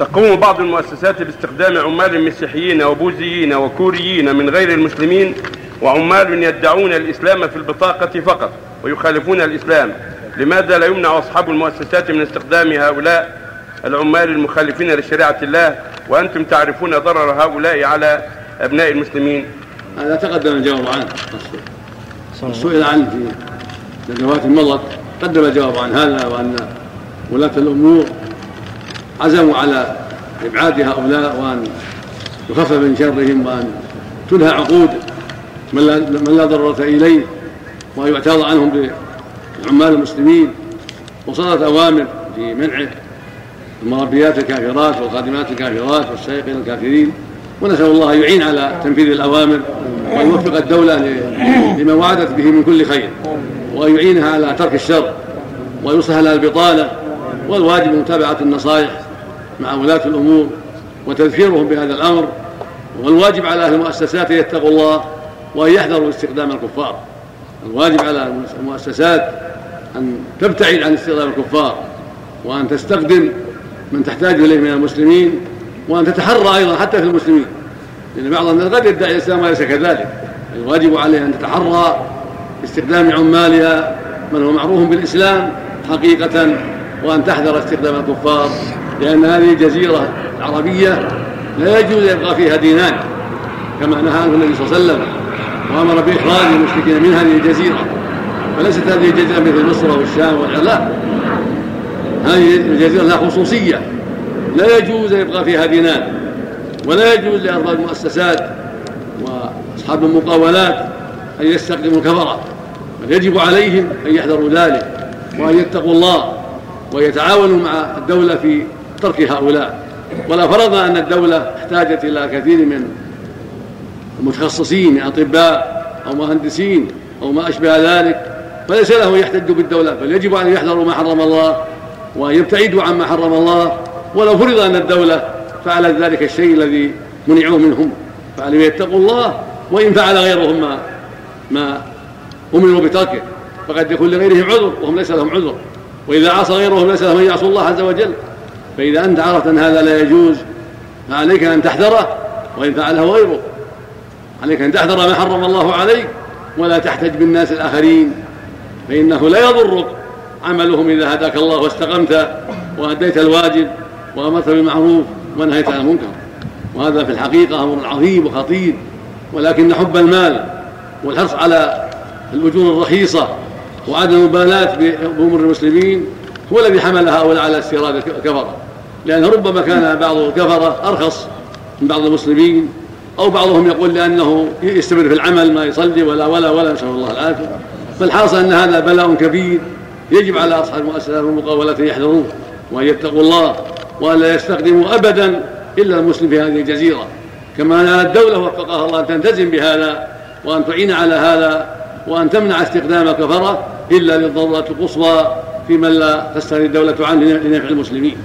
تقوم بعض المؤسسات باستخدام عمال مسيحيين وبوذيين وكوريين من غير المسلمين وعمال يدعون الإسلام في البطاقة فقط ويخالفون الإسلام. لماذا لا يمنع أصحاب المؤسسات من استخدام هؤلاء العمال المخالفين لشريعة الله؟ وأنتم تعرفون ضرر هؤلاء على أبناء المسلمين. هذا تقدم الجواب عنه. سئل عنه في سنوات مضت قدم الجواب عن هذا وأن ولاة الأمور عزموا على إبعاد هؤلاء وأن يخفف من شرهم وأن تنهى عقود من لا, ضرورة إليه وأن يعتاض عنهم بعمال المسلمين وصدرت أوامر في منعه المربيات الكافرات والخادمات الكافرات والسائقين الكافرين ونسأل الله أن يعين على تنفيذ الأوامر وأن يوفق الدولة لما وعدت به من كل خير وأن يعينها على ترك الشر ويصلح لها البطالة والواجب متابعة النصائح مع ولاة الأمور وتذكيرهم بهذا الأمر والواجب على أهل المؤسسات أن يتقوا الله وأن يحذروا استخدام الكفار. الواجب على المؤسسات أن تبتعد عن استخدام الكفار وأن تستخدم من تحتاج إليه من المسلمين وأن تتحرى أيضا حتى في المسلمين. لأن بعض الناس قد يدعي الإسلام وليس كذلك. الواجب عليه أن تتحرى استخدام عمالها من هو معروف بالإسلام حقيقة وأن تحذر استخدام الكفار. لأن هذه الجزيرة العربية لا يجوز يبقى فيها دينان كما نهى عنه النبي صلى الله عليه وسلم. وأمر بإخراج المشركين من هذه الجزيرة. وليست هذه الجزيرة مثل مصر والشام والعراق هذه الجزيرة لها خصوصية. لا يجوز أن يبقى فيها دينان ولا يجوز لأرباب المؤسسات وأصحاب المقاولات أن يستخدموا الكفرة بل يجب عليهم أن يحذروا ذلك وأن يتقوا الله ويتعاونوا مع الدولة في ترك هؤلاء. ولا فرضنا أن الدولة احتاجت إلى كثير من المتخصصين أطباء أو مهندسين أو ما أشبه ذلك فليس له يحتج بالدولة بل يجب أن يحذروا ما حرم الله وأن يبتعدوا عما حرم الله. ولو فرض أن الدولة فعلت ذلك الشيء الذي منعوه منهم فعليهم يتقوا الله وإن فعل غيرهم ما ما أمروا بتركه. فقد يكون لغيرهم عذر وهم ليس لهم عذر. وإذا عصى غيرهم ليس لهم أن يعصوا الله عز وجل. فإذا أنت عرفت أن هذا لا يجوز فعليك أن تحذره وإن فعله غيره عليك أن تحذر ما حرم الله عليك ولا تحتج بالناس الآخرين. فإنه لا يضرك عملهم إذا هداك الله واستقمت وأديت الواجب وأمرت بالمعروف ونهيت عن المنكر. وهذا في الحقيقة أمر عظيم وخطير ولكن حب المال والحرص على الأجور الرخيصة وعدم المبالاة بأمور المسلمين هو الذي حمل هؤلاء على استيراد الكفرة. لأن ربما كان بعض الكفرة أرخص من بعض المسلمين أو بعضهم يقول لأنه يستمر في العمل ما يصلي ولا ولا ولا نسأل الله العافية. فالحاصل أن هذا بلاء كبير يجب على أصحاب المؤسسات والمقاولات أن يحذروه وأن يتقوا الله وأن لا يستخدموا أبدا إلا المسلم في هذه الجزيرة. كما أن الدولة وفقها الله أن تلتزم بهذا وأن تعين على هذا وأن تمنع استخدام الكفرة إلا للضرورة القصوى في من لا تستغني الدولة عنه لنفع المسلمين.